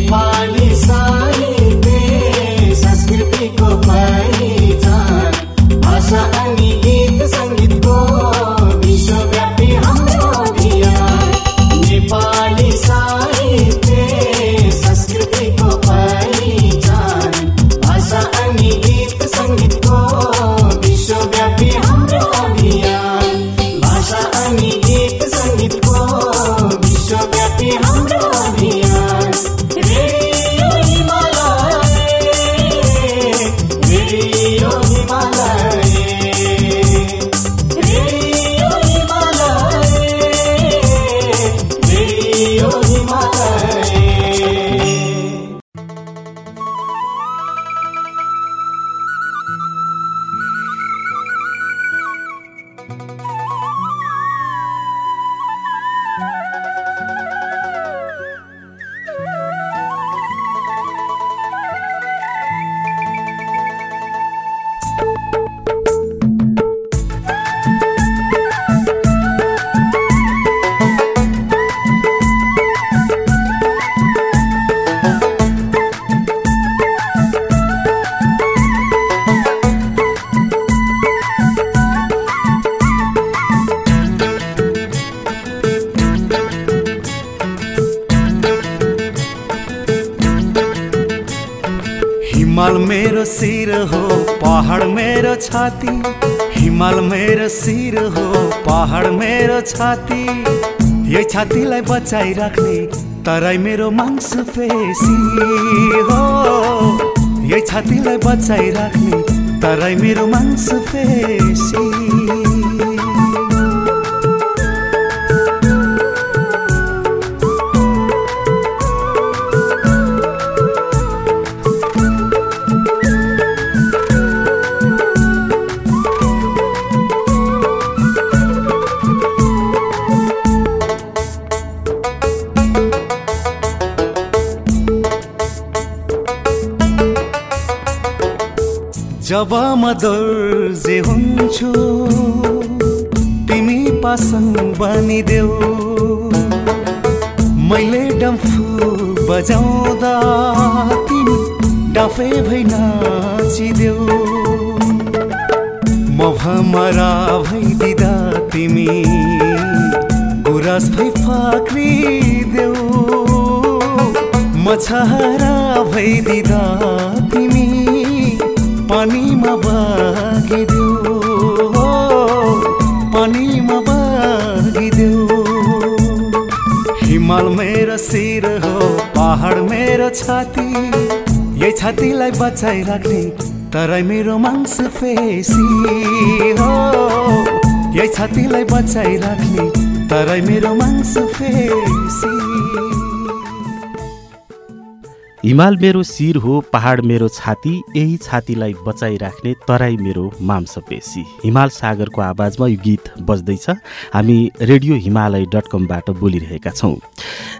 हिमाल पहाड मेरो छाती हिमाल मेरो शिर हो पहाड मेरो छाती। यही छातीलाई बचाइराख्ने तराई मेरो मांस पेसी हो। यही छातीलाई बचाइराख्ने तराई मेरो मांस पेसी दर्जे हुन्छु तिमी पासन बनिदेऊ। मैले डम्फु बजाउँदा तिमी डाफे भइ नाचिदेऊ। म भमरा भइदिँदा तिमी गुरास भइ फाक्रिदेऊ। म छहरा भइदिँदा तिमी पानीमा बागिदेऊ पानीमा बागिदेऊ हिमाल मेरो शिर हो पहाड मेरो छाती। यही छातीलाई बचाइराख्ने तराई मेरो मांस पेसी हो यही छातीलाई बचाइराख्ने तराई मेरो मांस पेसी हिमाल मेरो शिर हो पहाड मेरो छाती यही छातीलाई बचाइराख्ने तराई मेरो मांसपेशी। हिमाल सागरको आवाजमा यो गीत बज्दैछ। हामी रेडियो हिमालय डट कमबाट बोलिरहेका छौँ।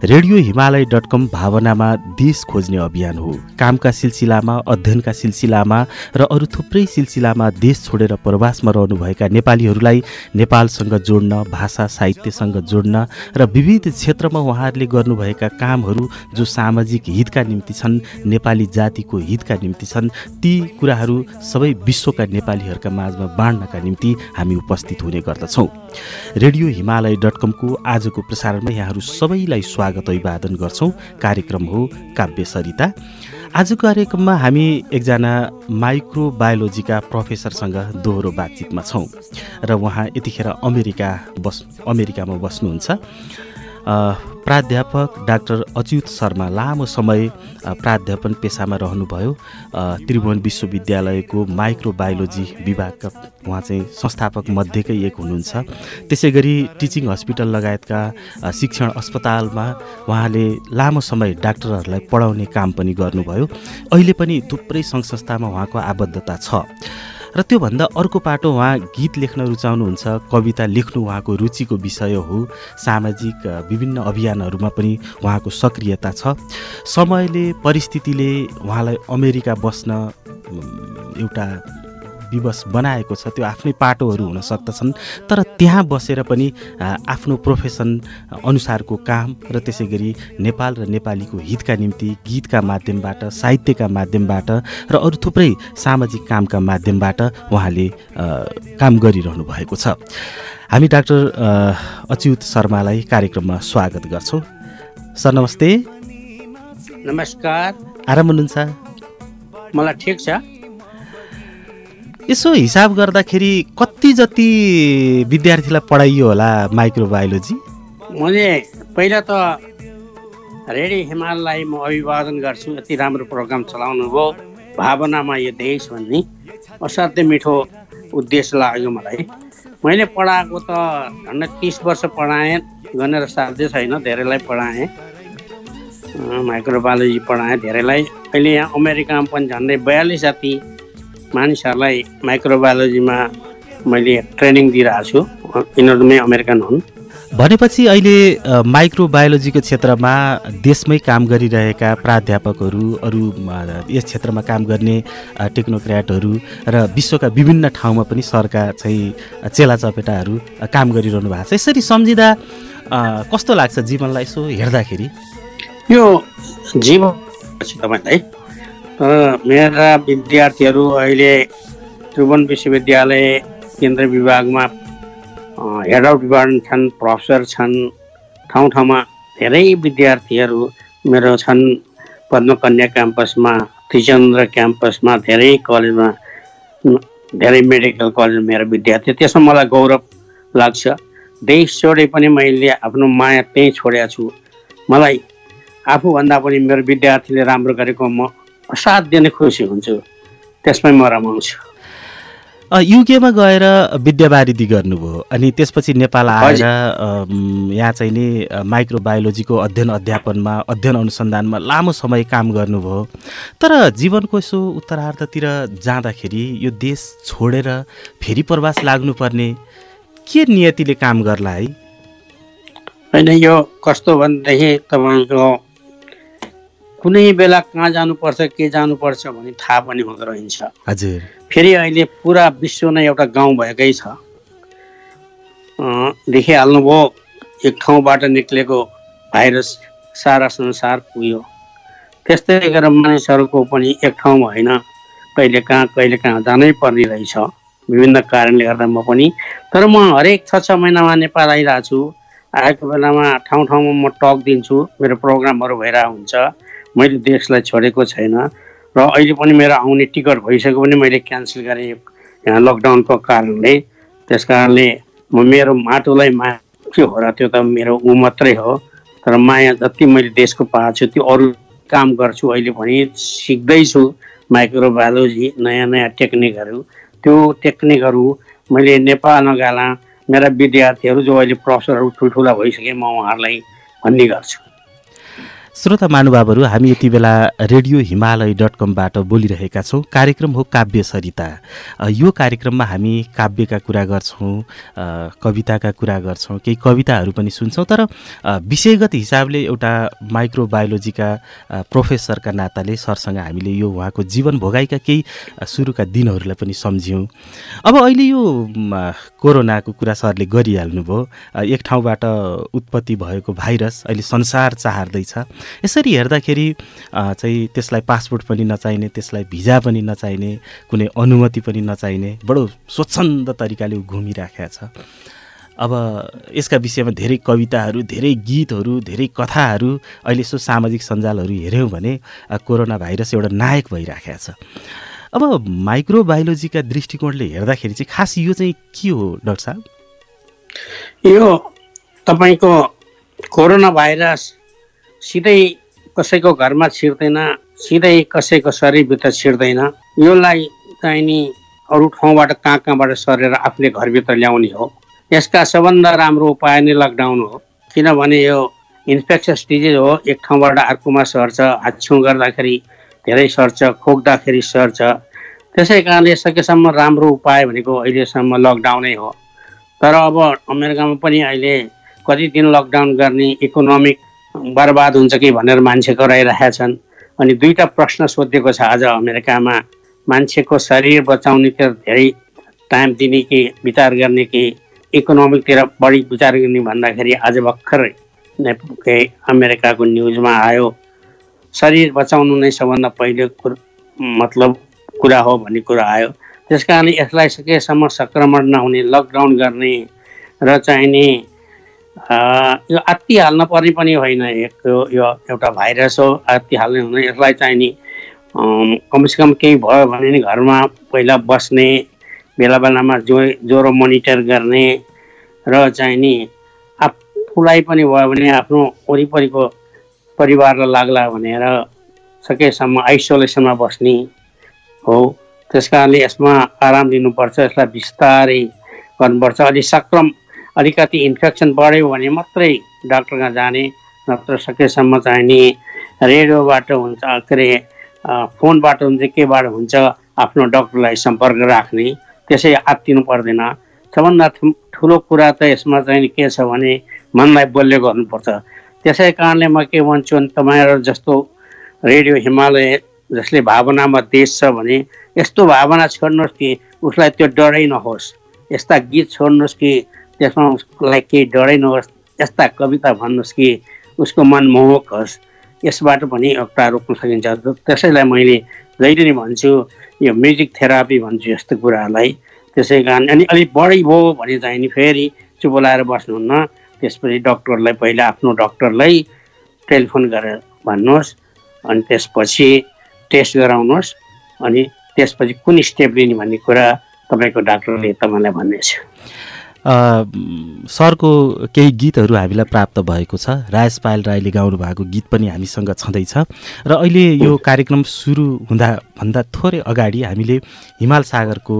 रेडियो हिमालय डट कम भावनामा देश खोज्ने अभियान हो। कामका सिलसिलामा अध्ययनका सिलसिलामा र अरू थुप्रै सिलसिलामा देश छोडेर प्रवासमा रहनुभएका नेपालीहरूलाई नेपालसँग जोड्न भाषा साहित्यसँग जोड्न र विविध क्षेत्रमा उहाँहरूले गर्नुभएका कामहरू जो सामाजिक हितका निम्ति छन् नेपाली जातिको हितका निम्ति छन्। ती कुराहरू सबै विश्वका नेपालीहरूका माझमा बाँड्नका निम्ति हामी उपस्थित हुने गर्दछौँ। रेडियो हिमालय डट कमको आजको प्रसारणमा यहाँहरू सबैलाई स्वागत अभिवादन गर्छौँ। कार्यक्रम हो काव्य सरिता। आजको कार्यक्रममा हामी एकजना माइक्रोबायोलोजीका प्रोफेसरसँग दोहोरो बातचितमा छौँ। र उहाँ यतिखेर अमेरिका बस् अमेरिकामा बस्नुहुन्छ। प्राध्यापक डाक्टर अच्युत शर्मा लामो समय प्राध्यापन पेसामा रहनुभयो। त्रिभुवन विश्वविद्यालयको माइक्रोबायोलोजी विभागका उहाँ चाहिँ संस्थापक मध्येकै एक हुनुहुन्छ। त्यसै गरी टिचिङ हस्पिटल लगायतका शिक्षण अस्पतालमा उहाँले लामो समय डाक्टरहरूलाई पढाउने काम पनि गर्नुभयो। अहिले पनि थुप्रै सङ्घ संस्थामा उहाँको आबद्धता छ। र त्योभन्दा अर्को पाटो उहाँ गीत लेख्न रुचाउनुहुन्छ कविता लेख्नु उहाँको रुचिको विषय हो। सामाजिक विभिन्न अभियानहरूमा पनि उहाँको सक्रियता छ। समयले परिस्थितिले उहाँलाई अमेरिका बस्न एउटा विवश बनाएको छ त्यो आफ्नै पाटोहरू हुन सक्दछन्। तर त्यहाँ बसेर पनि आफ्नो प्रोफेसन अनुसारको काम र त्यसै गरी नेपाल र नेपालीको हितका निम्ति गीतका माध्यमबाट साहित्यका माध्यमबाट र अरू थुप्रै सामाजिक कामका माध्यमबाट उहाँले काम गरिरहनु भएको छ। हामी डाक्टर अच्युत शर्मालाई कार्यक्रममा स्वागत गर्छौँ। सर नमस्ते। नमस्कार। आराम हुनुहुन्छ? मलाई ठिक छ। यसो हिसाब गर्दाखेरि कति जति विद्यार्थीलाई पढाइयो होला माइक्रोबायोलोजी? मैले पहिला त रेडी हिमाललाई म अभिवादन गर्छु। यति राम्रो प्रोग्राम चलाउनु भयो। भावनामा यो देश भन्ने असाध्यै मिठो उद्देश्य लाग्यो मलाई। मैले पढाएको त झन्डै तिस वर्ष पढाएँ गरेर साध्य छैन धेरैलाई पढाएँ। माइक्रोबायोलोजी पढाएँ धेरैलाई। अहिले यहाँ अमेरिकामा पनि झन्डै बयालिस जति मानिसहरूलाई माइक्रोबायोलोजीमा मैले ट्रेनिङ दिइरहेको छु। यिनीहरू नै अमेरिकन हुन्। भनेपछि अहिले माइक्रोबायोलोजीको क्षेत्रमा देशमै काम गरिरहेका प्राध्यापकहरू अरू यस क्षेत्रमा काम गर्ने टेक्नोक्र्याटहरू र विश्वका विभिन्न ठाउँमा पनि सरका चाहिँ चेला चपेटाहरू काम गरिरहनु भएको छ। यसरी सम्झिँदा कस्तो लाग्छ जीवनलाई यसो हेर्दाखेरि? यो जीवन तपाईँलाई मेरा विद्यार्थीहरू अहिले त्रिभुवन विश्वविद्यालय केन्द्र विभागमा हेड अफ डिपार्टमेन्ट छन् प्रोफेसर छन् ठाउँ ठाउँमा धेरै विद्यार्थीहरू मेरो छन्। पद्मकन्या क्याम्पसमा त्रिचन्द्र क्याम्पसमा धेरै कलेजमा धेरै मेडिकल कलेज मेरो विद्यार्थी। त्यसमा मलाई गौरव लाग्छ। देश छोडे पनि मैले आफ्नो माया त्यहीँ छोडेको छु। मलाई आफूभन्दा पनि मेरो विद्यार्थीले राम्रो गरेको म असाध्य नै खुसी हुन्छु। त्यसमै म रमाउँछु युकेमा गएर विद्यावारिधि गर्नुभयो अनि त्यसपछि नेपाल आएर यहाँ चाहिँ नि माइक्रोबायोलोजीको अध्ययन अध्यापनमा अध्ययन अनुसन्धानमा लामो समय काम गर्नुभयो। तर जीवनको यसो उत्तरार्धतिर जाँदाखेरि यो देश छोडेर फेरि प्रवास लाग्नुपर्ने के नियतिले काम गर्ला है? होइन यो कस्तो भनेदेखि तपाईँको कुनै बेला कहाँ जानुपर्छ के जानुपर्छ भन्ने थाहा पनि हुँदो रहन्छ। हजुर। फेरि अहिले पुरा विश्व नै एउटा गाउँ भएकै छ। देखिहाल्नुभयो एक ठाउँबाट निक्लेको भाइरस सारा संसार पुग्यो। त्यस्तै गरेर मानिसहरूको पनि एक ठाउँमा होइन कहिले कहाँ कहिले कहाँ जानै पर्ने रहेछ। विभिन्न कारणले गर्दा म पनि तर म हरेक छ छ महिनामा नेपाल आइरहेको छु आएको बेलामा ठाउँ ठाउँमा म टक दिन्छु मेरो प्रोग्रामहरू भइरहेको हुन्छ। मैले देशलाई छोडेको छैन। र अहिले पनि मेरो आउने टिकट भइसक्यो भने मैले क्यान्सल गरेँ यहाँ लकडाउनको कारणले। त्यस कारणले म मेरो माटोलाई के हो र त्यो त मेरो ऊ मात्रै हो। तर माया जति मैले देशको पाएको छु त्यो अरू काम गर्छु अहिले पनि सिक्दैछु। माइक्रोबायोलोजी नयाँ नयाँ टेक्निकहरू। त्यो टेक्निकहरू मैले नेपाल नगाला मेरा विद्यार्थीहरू जो अहिले प्रोफेसरहरू ठुल्ठुला भइसके म उहाँहरूलाई भन्ने गर्छु। श्रोता महानुभावहरू हामी यति बेला रेडियो हिमालय डट कमबाट बोलिरहेका छौँ। कार्यक्रम हो काव्य सरिता। यो कार्यक्रममा हामी काव्यका कुरा गर्छौँ कविताका कुरा गर्छौँ केही कविताहरू पनि सुन्छौँ। तर विषयगत हिसाबले एउटा माइक्रोबायोलोजीका प्रोफेसरका नाताले सरसँग हामीले यो उहाँको जीवन भोगाइका केही सुरुका दिनहरूलाई पनि सम्झ्यौँ। अब अहिले यो कोरोनाको कुरा सरले गरिहाल्नुभयो। एक ठाउँबाट उत्पत्ति भएको भाइरस अहिले संसार चाहर्दैछ। यसरी हेर्दाखेरि चाहिँ त्यसलाई पासपोर्ट पनि नचाहिने त्यसलाई भिजा पनि नचाहिने कुनै अनुमति पनि नचाहिने बडो स्वच्छन्द तरिकाले ऊ घुमिराखेको छ। अब यसका विषयमा धेरै कविताहरू धेरै गीतहरू धेरै कथाहरू अहिले यसो सामाजिक सञ्जालहरू हेऱ्यौँ भने कोरोना भाइरस एउटा नायक भइराखेको छ। अब माइक्रोबायोलोजीका दृष्टिकोणले हेर्दाखेरि चाहिँ खास यो चाहिँ के हो डाक्टर साहब? यो तपाईँको कोरोना भाइरस सिधै कसैको घरमा छिर्दैन सिधै कसैको शरीरभित्र छिर्दैन। योलाई चाहिँ नि अरू ठाउँबाट कहाँ कहाँबाट सरेर आफूले घरभित्र ल्याउने हो। यसका सबभन्दा राम्रो उपाय नै लकडाउन हो। किनभने यो इन्फेक्सस डिजिज हो। एक ठाउँबाट अर्कोमा सर्छ हातछुँ गर्दाखेरि धेरै सर्छ खोक्दाखेरि सर्छ। त्यसै कारणले सकेसम्म राम्रो उपाय भनेको अहिलेसम्म लकडाउनै हो। तर अब अमेरिकामा पनि अहिले कति दिन लकडाउन गर्ने इकोनोमिक बर्बाद हुन्छ कि भनेर मान्छे कराइरहेका छन्। अनि दुईवटा प्रश्न सोधिएको छ आज अमेरिकामा। मान्छेको शरीर बचाउनेतिर धेरै टाइम दिने कि विचार गर्ने कि इकोनोमिकतिर बढी विचार गर्ने भन्दाखेरि आज भर्खरै अमेरिकाको न्युजमा आयो शरीर बचाउनु नै सबभन्दा पहिले कुरो मतलब कुरा हो भन्ने कुरा आयो। त्यस कारणले यसलाई सकेसम्म सङ्क्रमण नहुने लकडाउन गर्ने र चाहिने यो आत्ति हाल्न पर्ने पनि होइन। एक यो एउटा भाइरस हो आत्ति हाल्ने हुँदैन यसलाई चाहिने कमसेकम केही भयो भने नि घरमा पहिला बस्ने बेला बेलामा जो ज्वरो मोनिटर गर्ने र चाहिँ नि आफूलाई पनि भयो भने आफ्नो वरिपरिको परिवारलाई लाग्ला भनेर सकेसम्म आइसोलेसनमा बस्ने हो। त्यस कारणले यसमा आराम लिनुपर्छ यसलाई बिस्तारै गर्नुपर्छ। अलि सक्रम अलिकति इन्फेक्सन बढ्यो भने मात्रै डाक्टरकहाँ जाने नत्र सकेसम्म चाहिँ नि रेडियोबाट हुन्छ के अरे फोनबाट हुन्छ केबाट हुन्छ आफ्नो डक्टरलाई सम्पर्क राख्ने त्यसै आत्तिनु पर्दैन। सबभन्दा ठुलो कुरा त यसमा चाहिँ के छ भने मनलाई बलियो गर्नुपर्छ। त्यसै कारणले म के भन्छु भने तपाईँहरू जस्तो रेडियो हिमालय जसले भावनामा देश छ भने यस्तो भावना छोड्नुहोस् कि उसलाई त्यो डरै नहोस्। यस्ता गीत छोड्नुहोस् कि त्यसमा उसलाई केही डरै नहोस् यस्ता कविता भन्नुहोस् कि उसको मन मोहक होस् यसबाट पनि एउटा रोक्न सकिन्छ। त्यसैलाई मैले जहिले नै भन्छु यो म्युजिक थेरापी भन्छु यस्तो कुराहरूलाई। त्यसै कारण अनि अलिक बढी भयो भने चाहिँ नि फेरि चुप लाएर बस्नुहुन्न। त्यसपछि डक्टरलाई पहिला आफ्नो डक्टरलाई टेलिफोन गरेर भन्नुहोस् अनि त्यसपछि टेस्ट गराउनुहोस् अनि त्यसपछि कुन स्टेप लिने भन्ने कुरा तपाईँको डाक्टरले तपाईँलाई भन्नेछ। सरको केही गीतहरू हामीलाई प्राप्त भएको छ। राजेश पायल राईले गाउनु भएको गीत पनि हामीसँग छँदैछ। र अहिले यो कार्यक्रम सुरु हुँदा भन्दा थोरै अगाडि हामीले हिमाल सागरको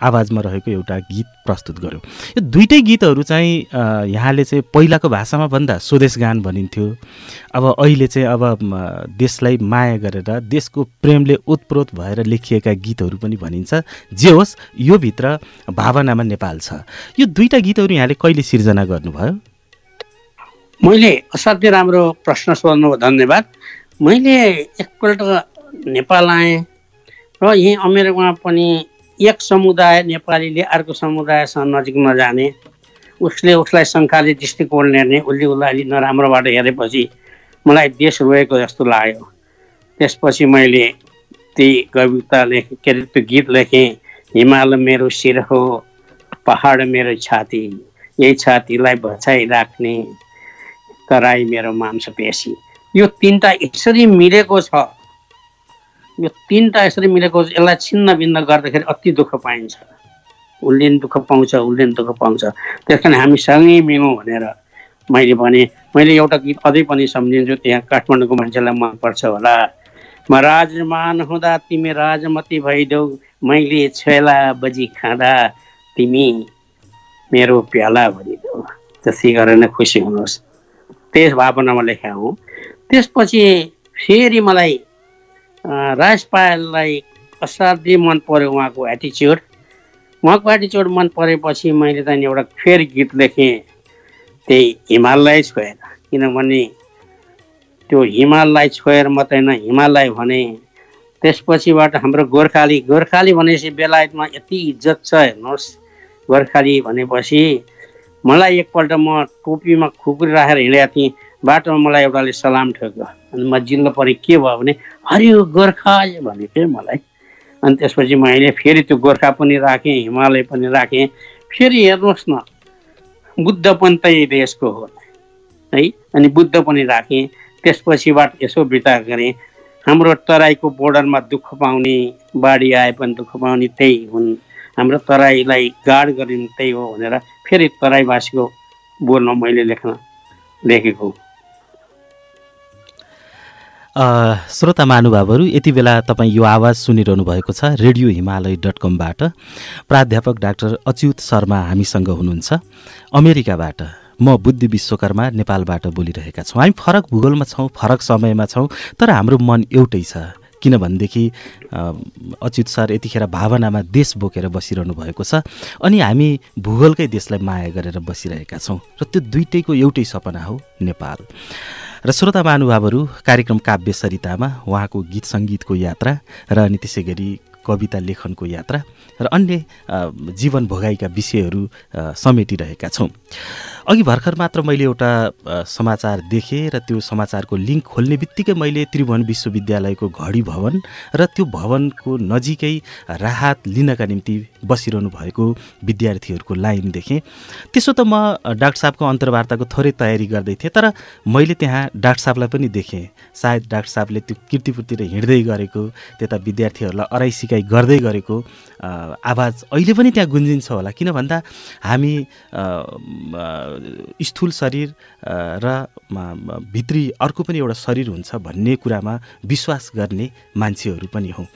आवाजमा रहेको एउटा गीत प्रस्तुत गऱ्यौँ यो दुइटै गीतहरू चाहिँ यहाँले चाहिँ पहिलाको भाषामा भन्दा स्वदेश गान भनिन्थ्यो। अब अहिले चाहिँ अब देशलाई माया गरेर देशको प्रेमले उत्प्रोत भएर लेखिएका गीतहरू पनि भनिन्छ। जे होस् यो भित्र भावनामा नेपाल छ। यो दुईवटा गीतहरू यहाँले कहिले सिर्जना गर्नुभयो? मैले असाध्यै राम्रो प्रश्न सोध्नु धन्यवाद। मैले एकपल्ट नेपाल आएँ र यहीँ अमेरिकामा पनि एक समुदाय नेपालीले अर्को समुदायसँग नजिक नजाने उसले उसलाई शङ्काले दृष्टिकोण हेर्ने उसले उसलाई अलिक नराम्रोबाट हेरेपछि मलाई देश रोएको जस्तो लाग्यो। त्यसपछि मैले त्यही कविता लेखेँ के अरे त्यो गीत लेखेँ हिमाल मेरो शिर हो पहाड मेरो छाती यही छातीलाई बचाइराख्ने तराई मेरो मांस पेसी यो तिनवटा यसरी मिलेको छ। यो तिनवटा यसरी मिलेको यसलाई छिन्न भिन्न गर्दाखेरि अति दुःख पाइन्छ। उसले पनि दुःख पाउँछ उसले पनि दुःख पाउँछ। त्यस कारण हामी सँगै मिलौँ भनेर मैले भने मैले एउटा गीत अझै पनि सम्झिन्छु त्यहाँ काठमाडौँको मान्छेलाई मनपर्छ होला। म राजमान हुँदा तिमी राजमती भइदेऊ मैले छेला बजी खाँदा तिमी मेरो प्याला भनिदेऊ। त्यसै गरेर नै खुसी हुनुहोस्। त्यस भावनामा लेखा हुँ त्यसपछि फेरि मलाई राज पायललाई असाध्यै मन पऱ्यो उहाँको एटिच्युड उहाँको एटिच्युड मन परेपछि मैले चाहिँ एउटा फेरि गीत लेखेँ त्यही हिमाललाई छोएर। किनभने त्यो हिमाललाई छोएर मात्रै न हिमालय भने त्यसपछिबाट हाम्रो गोर्खाली गोर्खाली भनेपछि बेलायतमा यति इज्जत छ हेर्नुहोस् गोर्खाली भनेपछि मलाई एकपल्ट म टोपीमा खुकुरी राखेर हिँडेको थिएँ बाटोमा मलाई एउटाले सलाम ठोक्यो। जिल्लो परेँ के भयो भने हरियो गोर्खा भनेको थिएँ मलाई। अनि त्यसपछि मैले फेरि त्यो गोर्खा पनि राखेँ हिमालय पनि राखेँ। फेरि हेर्नुहोस् न बुद्ध पनि त्यही देशको हो। है अनि बुद्ध पनि राखेँ। त्यसपछिबाट यसो विचार गरेँ हाम्रो तराईको बोर्डरमा दुःख पाउने बाढी आए पनि दुःख पाउने त्यही हुन्। हाम्रो तराईलाई गाड गरिने त्यही हो भनेर फेरि तराईवासीको बोल्न मैले लेख्न लेखेको श्रोता महानुभावहरू यति बेला तपाईँ यो आवाज सुनिरहनु भएको छ रेडियो हिमालय डट कमबाट। प्राध्यापक डाक्टर अच्युत शर्मा हामीसँग हुनुहुन्छ। अमेरिकाबाट म बुद्धि विश्वकर्मा नेपालबाट बोलिरहेका छौँ। हामी फरक भूगोलमा छौँ फरक समयमा छौँ तर हाम्रो मन एउटै छ। किनभनेदेखि अच्युत सर यतिखेर भावनामा देश बोकेर बसिरहनु भएको छ अनि हामी भूगोलकै देशलाई माया गरेर बसिरहेका छौँ। र त्यो दुइटैको एउटै सपना हो नेपाल। र श्रोता महानुभावहरू कार्यक्रम काव्य सरितामा उहाँको गीत सङ्गीतको यात्रा र अनि त्यसै गरी कविता लेखनको यात्रा र अन्य जीवन भोगाइका विषयहरू समेटिरहेका छौँ। अघि भर्खर मात्र मैले एउटा समाचार देखेँ र त्यो समाचारको लिङ्क खोल्ने बित्तिकै मैले त्रिभुवन विश्वविद्यालयको घडी भवन र त्यो भवनको नजिकै राहत लिनका निम्ति बसिरहनु भएको विद्यार्थीहरूको लाइन देखेँ। त्यसो त म डाक्टर साहबको अन्तर्वार्ताको थोरै तयारी गर्दै थिएँ तर मैले त्यहाँ डाक्टर साहबलाई पनि देखेँ। सायद डाक्टर साहबले त्यो किर्तिपुरतिर हिँड्दै गरेको त्यता विद्यार्थीहरूलाई अराइ सिकाइ गर्दै गरेको आवाज अहिले पनि त्यहाँ गुन्जिन्छ होला। किन भन्दा हामी स्थूल शरीर र भित्री अर्को पनि एउटा शरीर हुन्छ भन्ने कुरामा विश्वास गर्ने मान्छेहरू पनि हौँ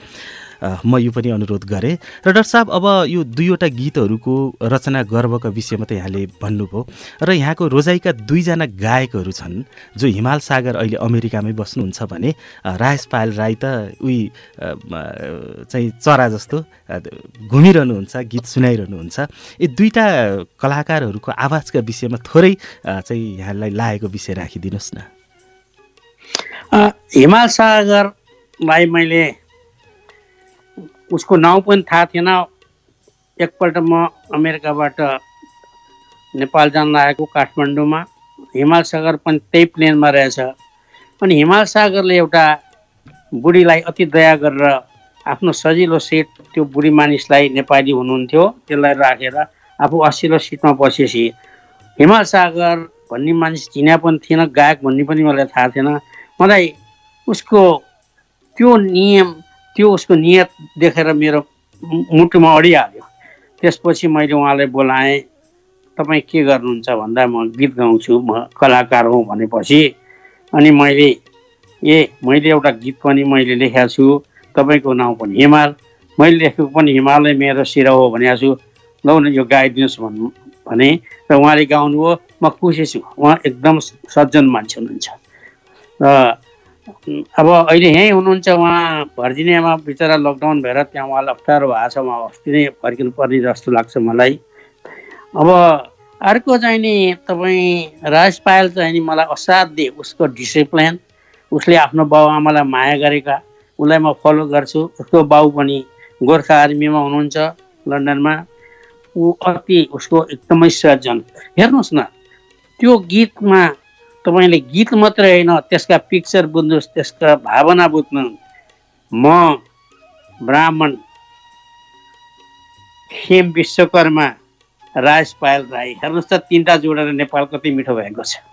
म यो पनि अनुरोध गरेँ। र डाक्टर साहब अब यो दुईवटा गीतहरूको रचना गर्वका विषयमा त यहाँले भन्नुभयो। र यहाँको रोजाइका दुईजना गायकहरू छन् जो हिमाल सागर अहिले अमेरिकामै बस्नुहुन्छ भने राजेश पायल राई त उही चाहिँ चरा जस्तो घुमिरहनुहुन्छ गीत सुनाइरहनुहुन्छ। यी दुईवटा कलाकारहरूको आवाजका विषयमा थोरै चाहिँ यहाँलाई लागेको विषय राखिदिनुहोस् न। हिमाल सागरलाई मैले उसको नाउँ पनि थाहा थिएन। एकपल्ट म अमेरिकाबाट नेपाल जान लागेको काठमाडौँमा। हिमाल सागर पनि त्यही प्लेनमा रहेछ। अनि हिमाल सागरले एउटा बुढीलाई अति दया गरेर आफ्नो सजिलो सिट त्यो बुढी मानिसलाई नेपाली हुनुहुन्थ्यो। त्यसलाई राखेर आफू असिलो सिटमा बसेपछि हिमाल सागर भन्ने मानिस चिना पनि थिएन गायक भन्ने पनि मलाई थाहा थिएन। मलाई उसको त्यो नियम त्यो उसको नियत देखेर मेरो मुटुमा अडिहाल्यो। त्यसपछि मैले उहाँलाई बोलाएँ तपाईँ के गर्नुहुन्छ भन्दा म गीत गाउँछु म कलाकार हुँ भनेपछि अनि मैले ए मैले एउटा गीत पनि मैले लेखेको छु तपाईँको नाउँ पनि हिमाल मैले लेखेको पनि हिमालय मेरो सिर हो भनेको छु। लौ न यो गाइदिनुहोस् भन्नु भने र उहाँले गाउनुभयो म खुसी छु। उहाँ एकदम सज्जन मान्छे हुनुहुन्छ। र अब अहिले यहीँ हुनुहुन्छ उहाँ भर्जिनियामा बिचरा लकडाउन भएर त्यहाँ उहाँलाई अप्ठ्यारो भएको छ उहाँ अस्ति नै फर्किनु पर्ने जस्तो लाग्छ मलाई। अब अर्को चाहिँ नि तपाईँ राज पायल चाहिँ नि मलाई असाध्य उसको डिसिप्लिन उसले आफ्नो बाउआमालाई माया गरेका उसलाई म फलो गर्छु। उसको बाउ पनि गोर्खा आर्मीमा हुनुहुन्छ लन्डनमा। ऊ अति उसको एकदमै सज्जन। हेर्नुहोस् न त्यो गीतमा तपाईँले गीत मात्रै होइन त्यसका पिक्चर बुझ्नुहोस् त्यसका भावना बुझ्नु म ब्राह्मण हेम विश्वकर्मा राज पायल राई। हेर्नुहोस् त तिनवटा जोडेर नेपाल कति मिठो भएको छ।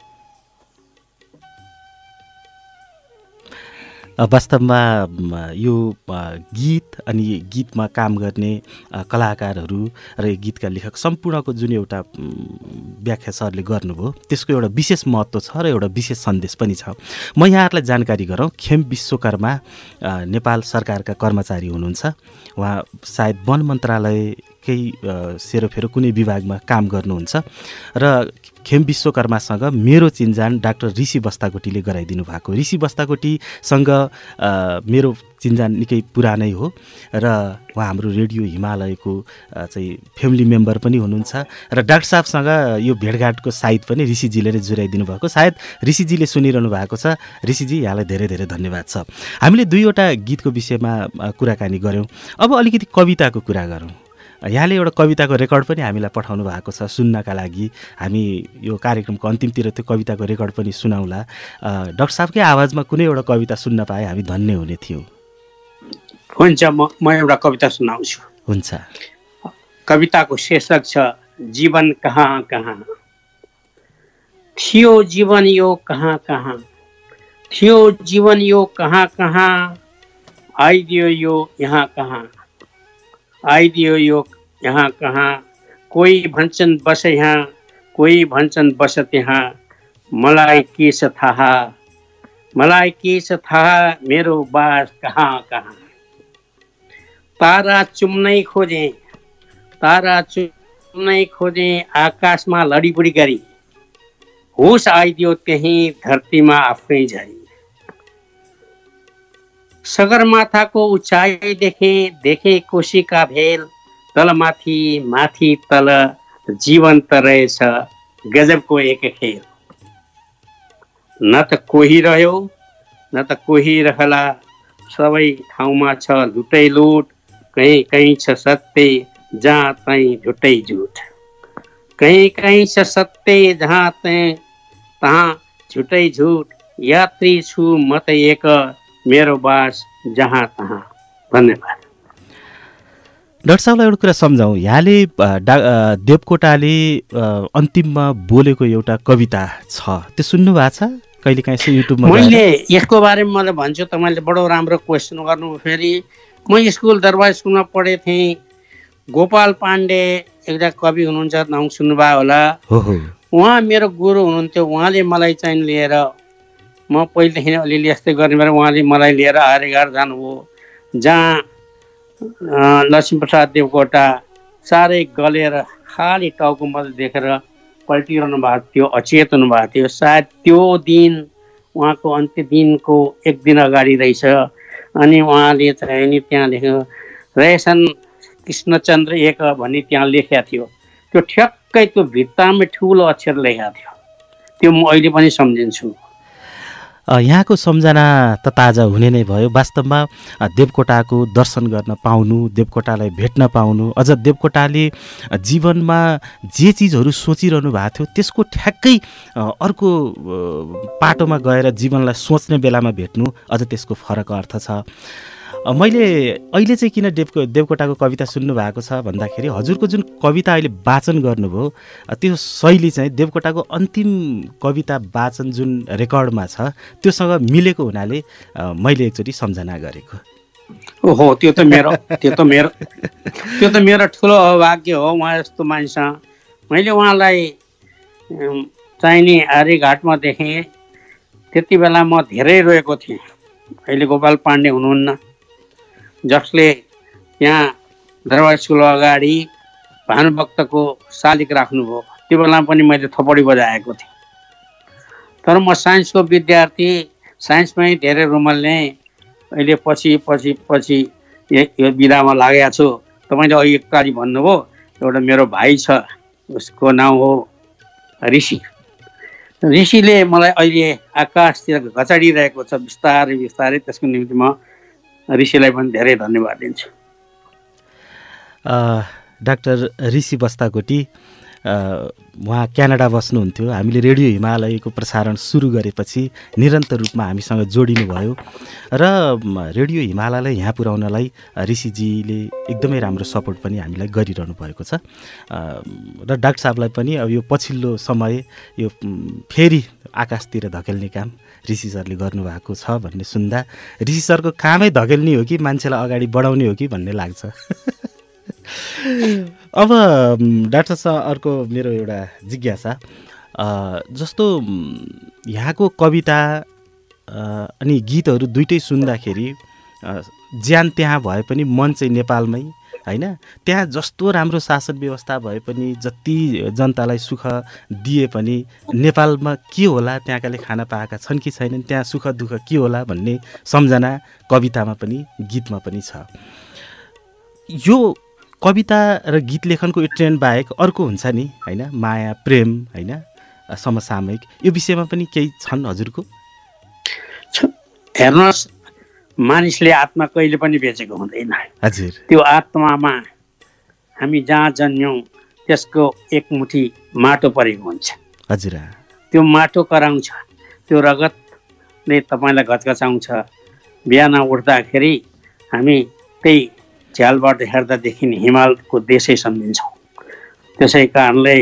वास्तवमा यो गीत अनि गीतमा काम गर्ने कलाकारहरू र गीतका लेखक सम्पूर्णको जुन एउटा व्याख्या सरले गर्नुभयो। त्यसको एउटा विशेष महत्त्व छ र एउटा विशेष सन्देश पनि छ। म यहाँहरूलाई जानकारी गरौँ खेम विश्वकर्मा नेपाल सरकारका कर्मचारी हुनुहुन्छ। उहाँ सायद वन मन्त्रालयकै सेरोफेरो कुनै विभागमा काम गर्नुहुन्छ। र खेम विश्वकर्मासँग मेरो चिन्जान डाक्टर ऋषि बस्ताकोटीले गराइदिनु भएको। ऋषि बस्ताकोटीसँग मेरो चिन्जान निकै पुरानै हो र उहाँ हाम्रो रेडियो हिमालयको चाहिँ फ्यामिली मेम्बर पनि हुनुहुन्छ। र डाक्टर साहबसँग यो भेटघाटको साइत पनि ऋषिजीले नै जुराइदिनु भएको। सायद ऋषिजीले सुनिरहनु भएको छ। ऋषिजी यहाँलाई धेरै धेरै धन्यवाद छ। हामीले दुईवटा गीतको विषयमा कुराकानी गऱ्यौँ। अब अलिकति कविताको कुरा गरौँ। यहाँले एउटा कविताको रेकर्ड पनि हामीलाई पठाउनु भएको छ सुन्नका लागि। हामी यो कार्यक्रमको अन्तिमतिर त्यो कविताको रेकर्ड पनि सुनाउला। डक्टर साहबकै आवाजमा कुनै एउटा कविता सुन्न पाए हामी धन्य हुने थियौँ। हुन्छ म म एउटा कविता सुनाउँछु। हुन्छ। कविताको शीर्षक छ जीवन कहाँ कहाँ? थियो जीवन यो कहाँ कहाँ? थियो जीवन यो कहाँ कहाँ? आइदियो यो यहाँ कहाँ? आइदियो यो यहाँ कहाँ कोही भन्छन् बस यहाँ कोही भन्छन् बस त्यहाँ मलाई के छ थाहा, मलाई के छ थाहा, मेरो बास कहाँ कहाँ। तारा चुम्नै खोजे, तारा चुम्नै खोजे, आकाशमा लडीबुडी गरी। होस आइदियो त्यही धरतीमा आफ्नै झरी। सगरमाथाको उचाइ देखे देखे कोशीका भेल तलमाथि माथि तल जीवन्त रहेछ गजबको एक खेल न त कोही रह्यो न त कोही रहला। सबै ठाउँमा छ लुटै लुट कहीँ कहीँ छ सत्य जहाँ तहीँ झुटै झुट कहीँ कहीँ छ सत्य जहाँ तहीँ तहाँ झुटै झुट। यात्री छु म त एक मेरो बास जहाँ तहाँ। धन्यवाद। डाक्टर साहबलाई एउटा कुरा सम्झाउँ। यहाँले डा देवकोटाले अन्तिममा बोलेको एउटा कविता छ। त्यो सुन्नु भएको छ? कहिले काहीँ युट्युबमा मैले यसको बारेमा मलाई भन्छु तपाईँले बडो राम्रो क्वेसन गर्नु फेरि। म स्कुल दरबार स्कुलमा पढेको थिएँ। गोपाल पाण्डे एउटा कवि हुनुहुन्छ नाउँ सुन्नुभयो होला। उहाँ मेरो गुरु हुनुहुन्थ्यो। उहाँले मलाई चाहिँ लिएर म पहिलेदेखि अलिअलि यस्तै गर्ने भएर उहाँले मलाई लिएर हरिघाट जानुभयो। जहाँ लक्ष्मीप्रसाद देवकोटा साह्रै गलेर खाली टाउको मात्रै देखेर पल्टिरहनु भएको थियो अचेत हुनुभएको थियो। सायद त्यो दिन उहाँको अन्त्य दिनको एक दिन अगाडि रहेछ। अनि उहाँले चाहिँ नि त्यहाँ लेख्यो रहेछन् कृष्णचन्द्र एक भन्ने त्यहाँ लेखेको थियो। त्यो ठ्याक्कै त्यो भित्तामै ठुलो अक्षर लेखेको थियो। त्यो म अहिले पनि सम्झिन्छु। यहाँको सम्झना त ताजा हुने नै भयो। वास्तवमा देवकोटाको दर्शन गर्न पाउनु देवकोटालाई भेट्न पाउनु अझ देवकोटाले जीवनमा जे चिजहरू सोचिरहनु भएको थियो त्यसको ठ्याक्कै अर्को पाटोमा गएर जीवनलाई सोच्ने बेलामा भेट्नु अझ त्यसको फरक अर्थ छ। मैले अहिले चाहिँ किन देवको देवकोटाको कविता सुन्नु भएको छ भन्दाखेरि हजुरको जुन कविता अहिले वाचन गर्नुभयो त्यो शैली चाहिँ देवकोटाको अन्तिम कविता वाचन जुन रेकर्डमा छ त्योसँग मिलेको हुनाले मैले एकचोटि सम्झना गरेको। ओहो त्यो त मेरो त्यो त मेरो त्यो त मेरो ठुलो अभाग्य हो उहाँ जस्तो मान्छेसँग मैले उहाँलाई चाहिने आर्यघाटमा देखेँ त्यति बेला म धेरै रोएको थिएँ। अहिले गोपाल पाण्डे हुनुहुन्न। जसले यहाँ दरबार स्कुल अगाडि भानुभक्तको शालिक राख्नुभयो। त्यो बेलामा पनि मैले थपडी बजाएको थिएँ। तर म साइन्सको विद्यार्थी साइन्समै धेरै रुमल्ने अहिले पछि पछि पछि यो विधामा लागेको छु। तपाईँले अघि एकताली भन्नुभयो एउटा मेरो भाइ छ उसको नाम हो ऋषि। ऋषिले मलाई अहिले आकाशतिर घचाडिरहेको छ बिस्तारै बिस्तारै त्यसको निम्ति म ऋषिलाई पनि धेरै धन्यवाद दिन्छु। डाक्टर ऋषि बस्ताकोटी उहाँ क्यानाडा बस्नुहुन्थ्यो। हामीले रेडियो हिमालयको प्रसारण सुरु गरेपछि निरन्तर रूपमा हामीसँग जोडिनुभयो। र रेडियो हिमालयलाई यहाँ पुर्याउनलाई ऋषिजीले एकदमै राम्रो सपोर्ट पनि हामीलाई गरिरहनु भएको छ। र डाक्टर साहबलाई पनि अब यो पछिल्लो समय यो फेरि आकाशतिर धकेल्ने काम ऋषि सरले गर्नुभएको छ भन्ने सुन्दा ऋषि सरको कामै धकेल्ने हो कि मान्छेलाई अगाडि बढाउने हो कि भन्ने लाग्छ। अब डाक्टर सर अर्को मेरो एउटा जिज्ञासा जस्तो यहाँको कविता अनि गीतहरू दुइटै सुन्दाखेरि ज्यान त्यहाँ भए पनि मन चाहिँ नेपालमै होइन? त्यहाँ जस्तो राम्रो शासन व्यवस्था भए पनि जति जनतालाई सुख दिए पनि नेपालमा के होला त्यहाँकाले खाना पाएका छन् कि छैनन् त्यहाँ सुख दुःख के होला भन्ने सम्झना कवितामा पनि गीतमा पनि छ। यो कविता र गीत लेखनको यो ट्रेन्ड बाहेक अर्को हुन्छ नि होइन? माया प्रेम होइन? समसामयिक यो विषयमा पनि केही छन् हजुरको? हेर्नुहोस् मानिसले आत्मा कहिले पनि बेचेको हुँदैन। हजुर। त्यो आत्मामा हामी जहाँ जन्म्यौँ त्यसको एकमुठी माटो परेको हुन्छ। हजुर। त्यो माटो कराउँछ त्यो रगतले तपाईँलाई घचघचाउँछ। बिहान उठ्दाखेरि हामी त्यही झ्यालबाट हेर्दादेखि हिमालको देशै सम्झिन्छौँ। त्यसै कारणले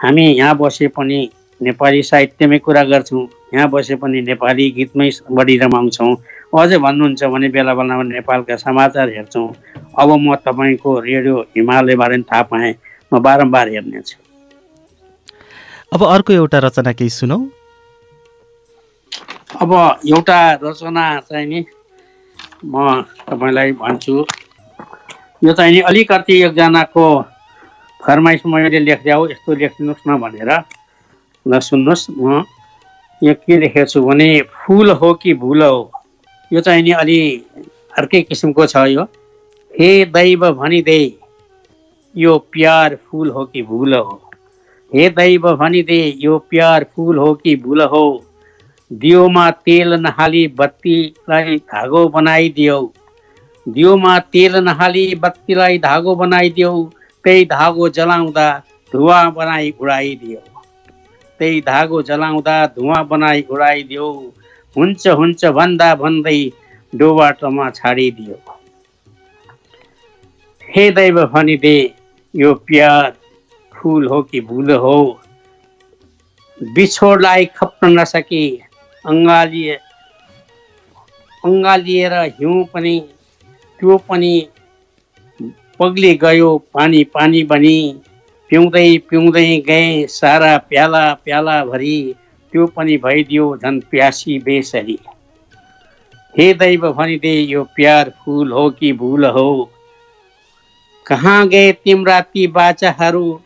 हामी यहाँ बसे पनि नेपाली साहित्यमै कुरा गर्छौँ यहाँ बसे पनि नेपाली गीतमै बढी रमाउँछौँ। अझै भन्नुहुन्छ भने बेला बेलामा नेपालका समाचार हेर्छौँ। अब म तपाईँको रेडियो हिमालयबारे पनि थाहा पाएँ। म बारम्बार हेर्नेछु अब अर्को एउटा रचना केही सुनौ। अब एउटा रचना चाहिँ नि म तपाईँलाई भन्छु। यो चाहिँ नि अलिकति एकजनाको फरमाइस मैले लेख्दै हो यस्तो लेखिदिनुहोस् न भनेर। ल सुन्नुहोस् म यो के लेखेको छु भने फुल हो कि भुल हो? यो चाहिँ नि अलि अर्कै किसिमको छ यो। हे दैव भनिदे यो प्यार फुल हो कि भुल हो? हे दैव भनिदे यो प्यार फुल हो कि भुल हो? दियोमा तेल नहाली बत्तीलाई धागो बनाइदियो। दियोमा तेल नहाली बत्तीलाई धागो बनाइदेऊ त्यही धागो जलाउँदा धुवा बनाई उडाइदियो। त्यही धागो जलाउँदा धुवा बनाई उडाइदियो। हुन्छ हुन्छ भन्दा भन्दै डोबाटोमा छाडिदियो। हे दैव भनिदे यो प्यार फुल हो कि भुल हो? बिछोडलाई खप्न नसकी अङ्गालिए अङ्गालिएर हिउँ पनि त्यो पनि पग्ली गयो पानी पानी बनी पिउँदै पिउँदै गए सारा प्याला प्यालाभरि त्यो पनि भइदियो झन् प्यासी बेसरी। हे दैव भनिदे यो प्यार फुल हो कि भुल हो? कहाँ गए तिम्रा ती बाचाहरू?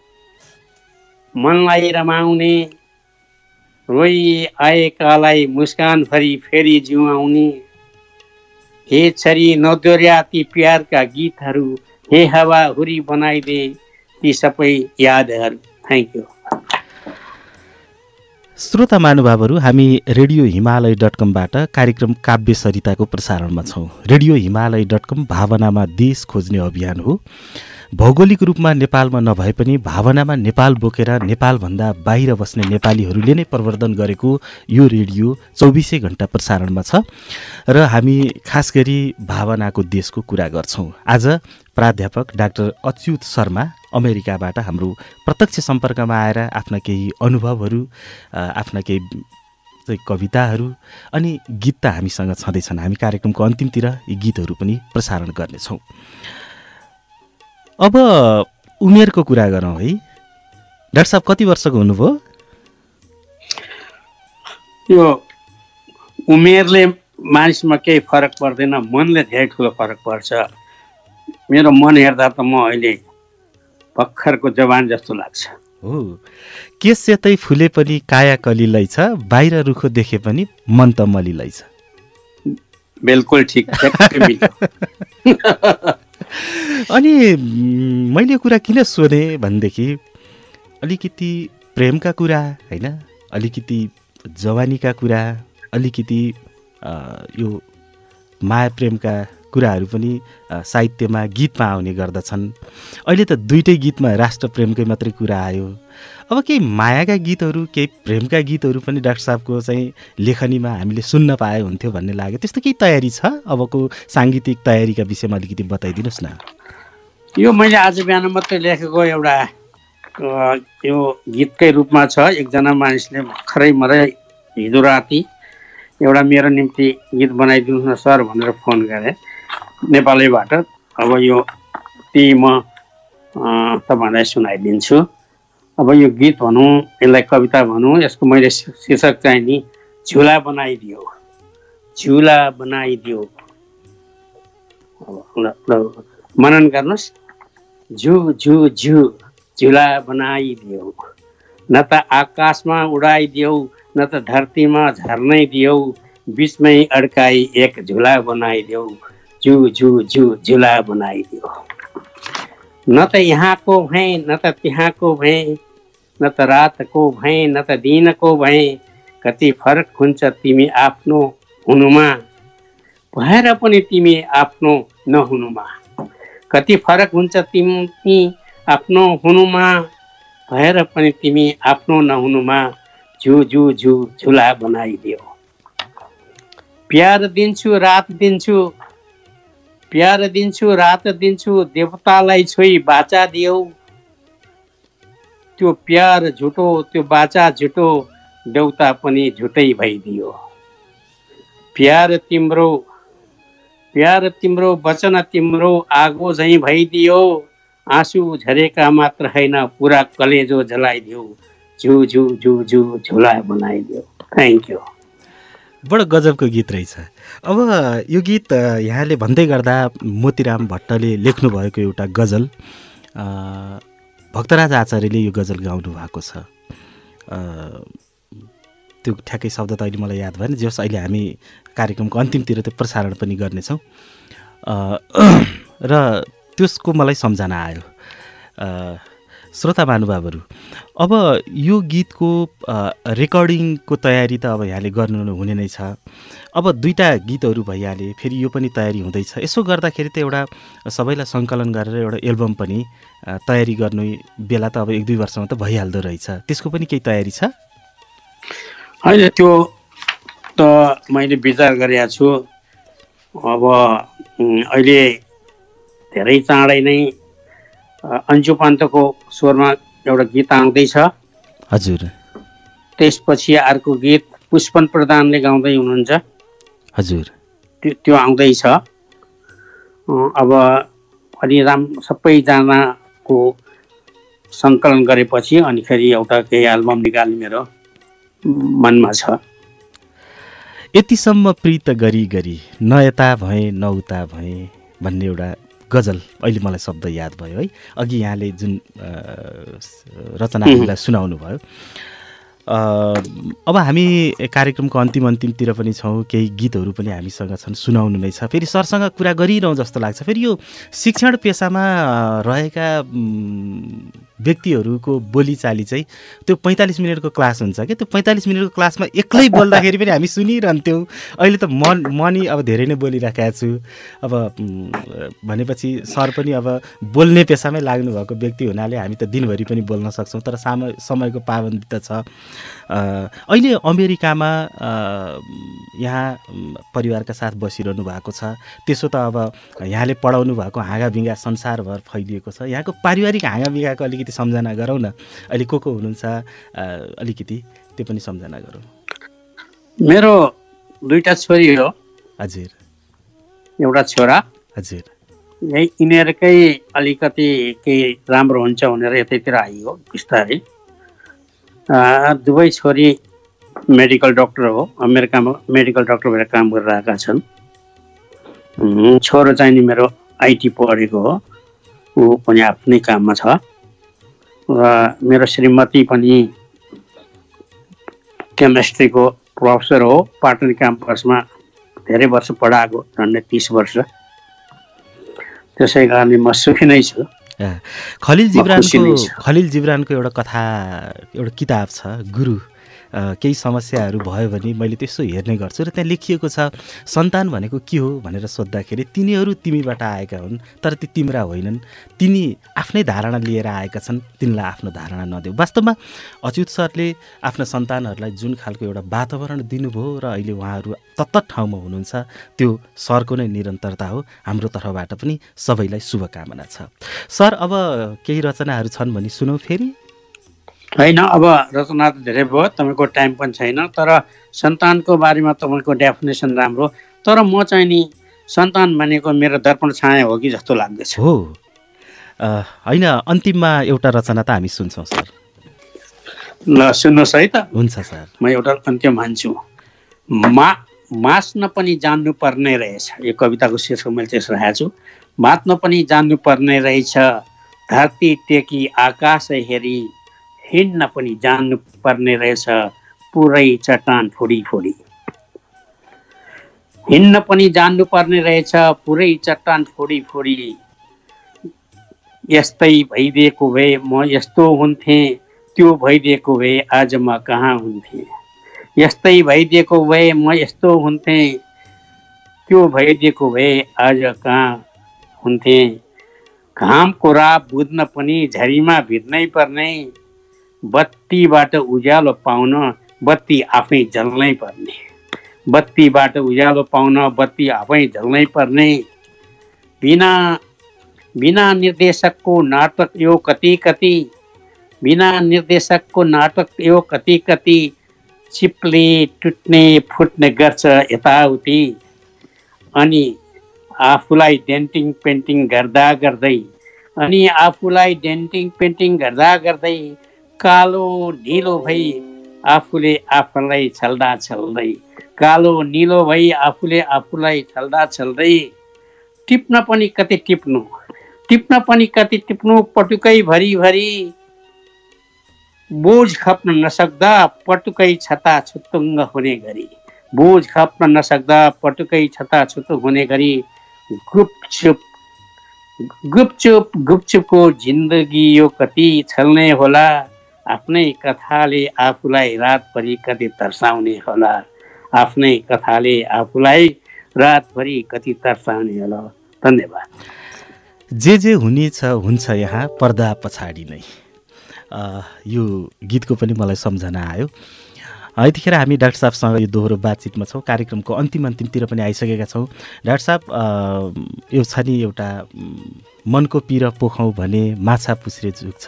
मनलाई रमाउने रोइ आएकालाई मुस्कानभरि फेरि जिउआउने। हे छरी नदोर्या ती प्यारका गीतहरू हे हावा हुरी बनाइदे ती सबै यादहरू। थ्याङ्क यू श्रोता महानुभावहरू हामी रेडियो हिमालय डट कमबाट कार्यक्रम काव्य सरिताको प्रसारणमा छौँ। रेडियो हिमालय डट कम भावनामा देश खोज्ने अभियान हो। भौगोलिक रूपमा नेपालमा नभए पनि भावनामा नेपाल बोकेर नेपालभन्दा बाहिर बस्ने नेपालीहरूले नै प्रवर्धन गरेको यो रेडियो चौबिसै घन्टा प्रसारणमा छ र हामी खास गरी भावनाको देशको कुरा गर्छौँ। आज प्राध्यापक डाक्टर अच्युत शर्मा अमेरिकाबाट हाम्रो प्रत्यक्ष सम्पर्कमा आएर आफ्ना केही अनुभवहरू आफ्ना केही चाहिँ कविताहरू अनि गीत त हामीसँग छँदैछन्। हामी कार्यक्रमको अन्तिमतिर यी गीतहरू पनि प्रसारण गर्नेछौँ। अब उमेरको कुरा गरौँ है। डाक्टर साहब कति वर्षको हुनुभयो? यो उमेरले मानिसमा केही फरक पर्दैन मनले धेरै ठुलो फरक पर्छ। मेरो मन हेर्दा त म अहिले भर्खरको जवान जस्तो लाग्छ। हो केस सेतै फुले पनि काया कलिलै छ बाहिर रुखो देखे पनि मन त मलिलै छ। बिल्कुल ठिक अनि मैले कुरा किन सोधेँ भनेदेखि अलिकति प्रेमका कुरा होइन? अलिकति जवानीका कुरा अलिकति यो माया प्रेमका कुराहरू पनि साहित्यमा गीतमा आउने गर्दछन्। अहिले त दुइटै गीतमा राष्ट्र प्रेमकै मात्रै कुरा आयो। अब केही मायाका गीतहरू केही प्रेमका गीतहरू पनि डाक्टर साहबको चाहिँ लेखनीमा हामीले सुन्न पाए हुन्थ्यो भन्ने लाग्यो। त्यस्तो केही तयारी छ? अबको साङ्गीतिक तयारीका विषयमा अलिकति बताइदिनुहोस् न। यो मैले आज बिहान मात्रै लेखेको एउटा यो गीतकै रूपमा छ। एकजना मानिसले भर्खरै मरै हिजो राति एउटा मेरो निम्ति गीत बनाइदिनुहोस् न सर भनेर फोन गरेँ। नेपालीबाट। अब यो ती म तपाईँहरूलाई सुनाइदिन्छु। अब यो गीत भनौँ यसलाई कविता भनौँ यसको मैले शीर्षक चाहिँ नि झुला बनाइदियो। झुला बनाइदियो। मनन गर्नुहोस्। झु झु झु झुला बनाइदियो। न त आकाशमा उडाइदियो न त धरतीमा झर्नै दियो। बिचमै अड्काई एक झुला बनाइदेऊ झु झु झु झुला बनाइदियो न त यहाँको भए न त त्यहाँको भए न त रातको भए न त दिनको भए कति फरक हुन्छ तिमी आफ्नो हुनुमा। भएर पनि तिमी आफ्नो नहुनुमा। कति फरक हुन्छ तिमी आफ्नो हुनुमा। भएर पनि तिमी आफ्नो नहुनुमा। झु झु झु झुला बनाइदियो प्यार दिन्छु रात दिन्छु प्यार दिन्छु रात दिन्छु देवतालाई छोई बाचा दियो। त्यो प्यार झुटो त्यो बाचा झुटो देउता पनि झुटै भइदियो। प्यार तिम्रो प्यार तिम्रो वचन तिम्रो आगो झैँ भइदियो। आँसु झरेका मात्र होइन पुरा कलेजो जलाइदियो झु झु झु झु झुला बनाइदियो। थ्याङ्क यू बडो गजबको गीत रहेछ। अब यो गीत यहाँले भन्दै गर्दा मोतीराम भट्टले लेख्नुभएको एउटा गजल भक्तराज आचार्यले यो गजल गाउनु भएको छ। त्यो ठ्याक्कै शब्द त अहिले मलाई याद भएन जस अहिले हामी कार्यक्रमको अन्तिमतिर त्यो प्रसारण पनि गर्नेछौँ। र त्यसको मलाई सम्झना आयो। श्रोता महानुभावहरू अब यो गीतको रेकर्डिङको तयारी त अब यहाँले गर्नु हुने नै छ। अब दुईवटा गीतहरू भइहाले फेरि यो पनि तयारी हुँदैछ। यसो गर्दाखेरि त एउटा सबैलाई सङ्कलन गरेर एउटा एल्बम पनि तयारी गर्नु बेला त अब एक दुई वर्षमा त भइहाल्दो रहेछ। त्यसको पनि केही तयारी छ? होइन त्यो त मैले विचार गरेका छु। अब अहिले धेरै चाँडै नै अन्जु पन्तको स्वरमा एउटा गीत आउँदैछ। हजुर। त्यसपछि अर्को गीत पुष्पन प्रधानले गाउँदै हुनुहुन्छ। हजुर। त्यो त्यो आउँदैछ। अब अनि राम सबैजनाको सङ्कलन गरेपछि अनि फेरि एउटा केही एल्बम निकाल्ने मेरो मनमा छ। यतिसम्म प्रीत गरी गरी नयता भए नौता भए भन्ने एउटा गजल अहिले मलाई शब्द याद भयो है। अघि यहाँले जुन रचनाहरूलाई सुनाउनु भयो अब हामी कार्यक्रमको अन्तिम अन्तिमतिर पनि छौँ केही गीतहरू पनि हामीसँग छन् सुनाउनु नै छ। फेरि सरसँग कुरा गरिरहँ जस्तो लाग्छ। फेरि यो शिक्षण पेसामा रहेका व्यक्तिहरूको बोलीचाली चाहिँ त्यो पैँतालिस मिनटको क्लास हुन्छ कि त्यो पैँतालिस मिनटको क्लासमा एक्लै बोल्दाखेरि पनि हामी सुनिरहन्थ्यौँ। अहिले त म म अब धेरै नै बोलिरहेको छु। अब भनेपछि सर पनि अब बोल्ने पेसामै लाग्नुभएको व्यक्ति हुनाले हामी त दिनभरि पनि बोल्न सक्छौँ तर साम समयको पाबन्दी त छ। अहिले अमेरिकामा यहाँ परिवारका साथ बसिरहनु भएको छ। त्यसो त अब यहाँले पढाउनु भएको हाँगाबिङ्गा संसारभर फैलिएको छ। यहाँको पारिवारिक हाँगाबिङ्गाको अलिकति सम्झना गरौँ न। अहिले को को हुनुहुन्छ? अलिकति त्यो पनि सम्झना गरौँ। मेरो दुईवटा छोरी हो। हजुर। एउटा छोरा। हजुर। यही यिनीहरूकै अलिकति केही राम्रो हुन्छ भनेर यतैतिर आइयो बिस्तारै। दुवै छोरी मेडिकल डक्टर हो अमेरिकामा मेडिकल डक्टर भएर काम गरिरहेका छन्। छोरो चाहिँ नि मेरो आइटी पढेको हो। ऊ पनि आफ्नै काममा छ। र मेरो श्रीमती पनि केमेस्ट्रीको प्रोफेसर हो पाटन क्याम्पसमा धेरै वर्ष पढाएको झन्डै तिस वर्ष। त्यसै कारणले म सुखी नै छु। खलिल जिब्रानको खलिल जिब्रानको एउटा कथा एउटा किताब छ गुरु। केही समस्याहरू भयो भने मैले त्यसो हेर्ने गर्छु र त्यहाँ लेखिएको छ सन्तान भनेको के हो? भनेर सोद्धाखेरि तिनीहरू तिमीबाट आएका हुन् तर ती तिम्रा होइनन्। तिनी आफ्नै धारणा लिएर आएका छन् तिनलाई आफ्नो धारणा नदेऊ। वास्तवमा अच्युत सरले आफ्ना सन्तानहरूलाई जुन खालको एउटा वातावरण दिनुभयो र अहिले उहाँहरू तत्त ठाउँमा हुनुहुन्छ त्यो सरको नै निरन्तरता हो। हाम्रो तर्फबाट पनि सबैलाई शुभकामना छ। सर अब केही रचनाहरू छन् भने सुनौ फेरि। होइन अब रचना त धेरै भयो तपाईँको टाइम पनि छैन तर सन्तानको बारेमा तपाईँको डेफिनेसन राम्रो। तर म चाहिँ नि सन्तान भनेको मेरो दर्पण छाया हो कि जस्तो लाग्दैछ। हो। होइन अन्तिममा एउटा रचना त हामी सुन्छौँ सर। ल सुन्नुहोस् है त। हुन्छ सर। म एउटा अन्तिम मान्छु। मा मास्न पनि जान्नु पर्ने रहेछ। यो कविताको शीर्षक मैले त्यसो राखेको छु। मात्न पनि जान्नु पर्ने रहेछ। धरती टेकी आकाश हेरी हिँड्न पनि जान्नु पर्ने रहेछ। पुरै चट्टान फोडी फोडी हिँड्न पनि जान्नु पर्ने रहेछ। पुरै चट्टान फोडी फोडी यस्तै भइदिएको भए म यस्तो हुन्थेँ। त्यो भइदिएको भए आज म कहाँ हुन्थेँ? यस्तै भइदिएको भए म यस्तो हुन्थेँ। त्यो भइदिएको भए आज कहाँ हुन्थेँ? घामको राप बुझ्न पनि झरीमा भिज्नै पर्ने। बत्तीबाट उज्यालो पाउन बत्ती आफै जल्नै पर्ने। बत्तीबाट उज्यालो पाउन बत्ती आफै जल्नै पर्ने। बिना बिना निर्देशकको नाटक यो कति कति? बिना निर्देशकको नाटक यो कति कति? चिप्ले टुट्ने फुट्ने गर्छ यताउति। अनि आफूलाई डेन्टिङ पेन्टिङ गर्दा गर्दै अनि आफूलाई डेन्टिङ पेन्टिङ गर्दा गर्दै कालो निलो भई आफूले आफूलाई छल्दा छल्दै कालो निलो भई आफूले आफूलाई छल्दा छल्दै टिप्न पनि कति टिप्नु टिप्न पनि कति टिप्नु पटुकै भरिभरि बोझ खप्न नसक्दा पटुकै छता छुत्तुङ्ग हुने गरी बोझ खप्न नसक्दा पटुकै छता छुत्तु हुने गरी गुपचुप गुपचुप गुपचुपको जिन्दगी यो कति छल्ने होला। आफ्नै कथाले आफूलाई रातभरि कति तर्साउने होला। आफ्नै कथाले आफूलाई रातभरि कति तर्साउने होला। धन्यवाद। जे जे हुनेछ हुन्छ यहाँ पर्दा पछाडि नै। यो गीतको पनि मलाई सम्झना आयो। यतिखेर हामी डाक्टर साहबसँग यो दोहोरो बातचितमा छौँ। कार्यक्रमको अन्तिम अन्तिमतिर पनि आइसकेका छौँ। डाक्टर साहब यो छ नि एउटा मनको पिर पोखौँ भने माछा पुछ्रे झुक्छ।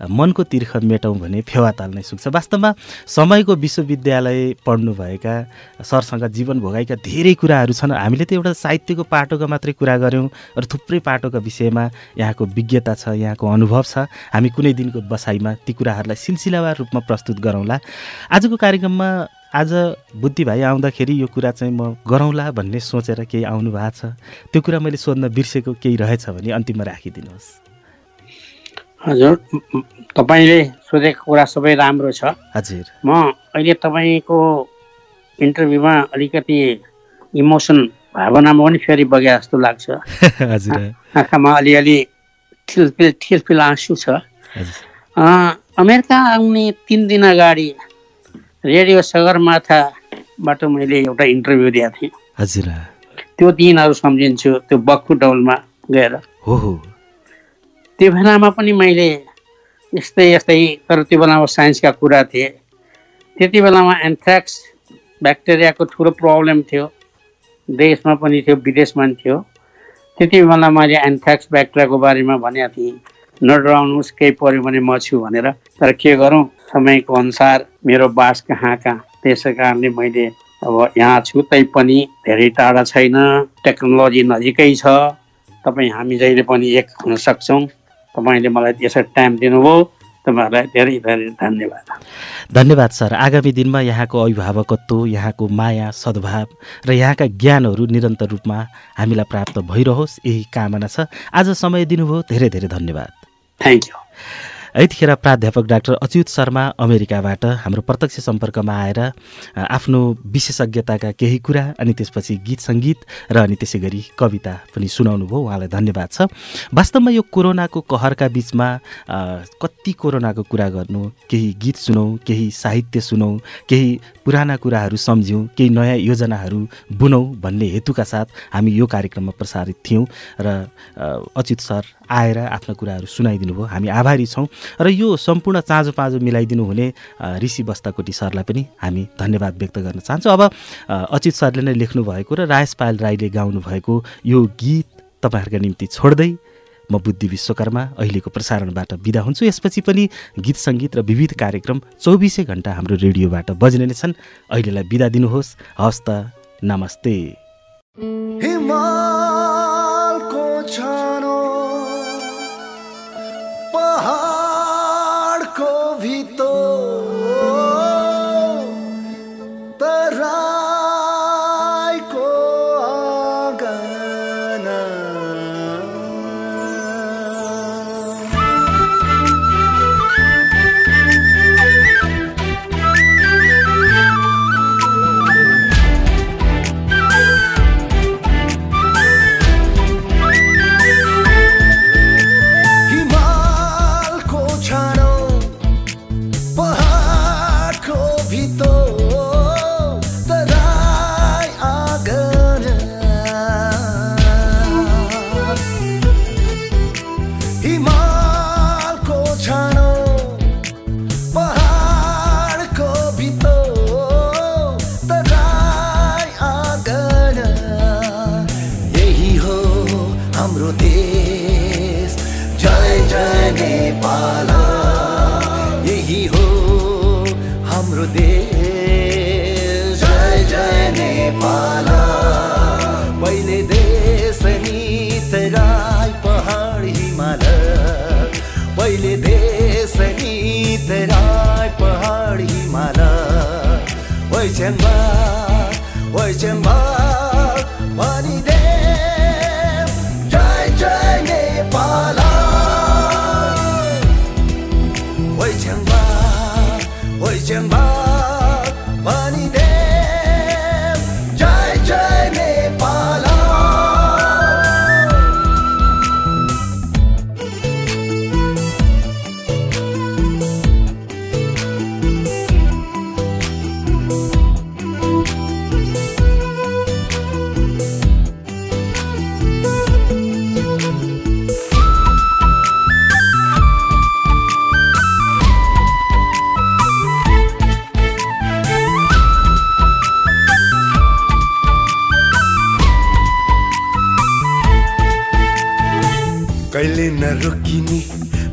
मनको तिर्ख मेटौँ भने फेवा ताल्नै सुक्छ। वास्तवमा समयको विश्वविद्यालय पढ्नुभएका सरसँग जीवन भोगाइका धेरै कुराहरू छन्। हामीले त एउटा साहित्यको पाटोको मात्रै कुरा गऱ्यौँ र थुप्रै पाटोका विषयमा यहाँको विज्ञता छ यहाँको अनुभव छ। हामी कुनै दिनको बसाइमा ती कुराहरूलाई सिलसिलावार रूपमा प्रस्तुत गरौँला। आजको कार्यक्रममा आज बुद्धि भाइ आउँदाखेरि यो कुरा चाहिँ म गरौँला भन्ने सोचेर केही आउनु भएको छ। त्यो कुरा मैले सोध्न बिर्सेको केही रहेछ भने अन्तिममा राखिदिनुहोस्। हजुर। तपाईँले सोधेको कुरा सबै राम्रो छ। हजुर। म अहिले तपाईँको इन्टरभ्यूमा अलिकति इमोसन भावनामा पनि फेरि बगे जस्तो लाग्छ। हजुर। आँखामा अलिअलि ठिलफिल ठिलफिल आँसु छ। अमेरिका आउने तिन दिन अगाडि रेडियो सगरमाथाबाट मैले एउटा इन्टरभ्यू दिएको थिएँ। हजुर। त्यो दिनहरू सम्झिन्छु त्यो बक्खु डौलमा गएर। हो हो। त्यो बेलामा पनि मैले यस्तै यस्तै तर त्यो बेलामा साइन्सका कुरा थिए। त्यति बेलामा एन्थ्राक्स ब्याक्टेरियाको ठुलो प्रब्लम थियो। देशमा पनि थियो विदेशमा पनि थियो। त्यति बेला मैले एन्थ्राक्स ब्याक्टेरियाको बारेमा भनेको थिएँ। नडराउनुहोस् केही पऱ्यो भने म छु भनेर। तर के गरौँ? समयको अनुसार मेरो बास कहाँ कहाँ? त्यसै कारणले मैले अब यहाँ छु तै पनि धेरै टाढा छैन। टेक्नोलोजी नजिकै छ। तपाईँ हामी जहिले पनि एक हुन सक्छौँ। तपाईँले मलाई यसरी टाइम दिनुभयो तपाईँहरूलाई धेरै धेरै धन्यवाद। धन्यवाद सर। आगामी दिनमा यहाँको अभिभावकत्व यहाँको माया सद्भाव र यहाँका ज्ञानहरू निरन्तर रूपमा हामीलाई प्राप्त भइरहोस् यही कामना छ। आज समय दिनुभयो धेरै धेरै धन्यवाद। थ्याङ्क यू यतिखेर प्राध्यापक डाक्टर अच्युत शर्मा अमेरिकाबाट हाम्रो प्रत्यक्ष सम्पर्कमा आएर आफ्नो विशेषज्ञताका केही कुरा अनि त्यसपछि गीत सङ्गीत र अनि त्यसै गरी कविता पनि सुनाउनु भयो उहाँलाई धन्यवाद छ। वास्तवमा यो कोरोनाको कहरका बिचमा कति कोरोनाको कुरा गर्नु केही गीत सुनौँ केही साहित्य सुनौँ केही पुराना कुराहरू सम्झ्यौँ केही नयाँ योजनाहरू बुनौँ भन्ने हेतुका साथ हामी यो कार्यक्रममा प्रसारित थियौँ र अच्युत सर आएर आफ्ना कुराहरू सुनाइदिनु भयो हामी आभारी छौँ। र यो सम्पूर्ण चाँजो पाँजो मिलाइदिनु हुने ऋषि बस्ताकोटी सरलाई पनि हामी धन्यवाद व्यक्त गर्न चाहन्छौँ। अब अचित सरले नै लेख्नु भएको र रायस पायल राईले गाउनु भएको यो गीत तपाईँहरूका निम्ति छोड्दै म बुद्धि विश्वकर्मा अहिलेको प्रसारणबाट बिदा हुन्छु। यसपछि पनि गीत सङ्गीत र विविध कार्यक्रम चौबिसै घन्टा हाम्रो रेडियोबाट बज्ने नै छन्। अहिलेलाई बिदा दिनुहोस्। हवस् त नमस्ते। 肩膀 कहिले नरोकिने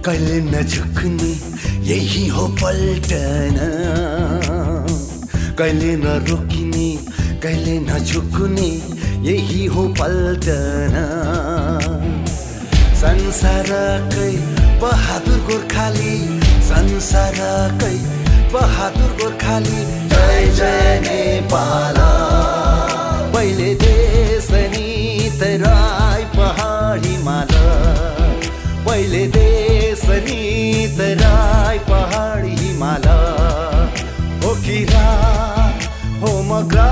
कहिले नझुक्ने यही हो पल्टन। कहिले नरोकिने कहिले नझुक्ने यही हो पल्टन। संसारकै बहादुर गोर्खाली संसारकै बहादुर गोर्खाली जय जय नेपाल। पहिले देश नि तराई पहाड हिमाल पहिले देश नि तराई पहाड हिमाल हो किरा हो मग्रा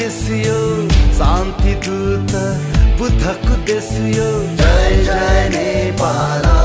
बुद्धको देश यो शान्ति दूत बुद्धको देश यो जय जय नेपाल।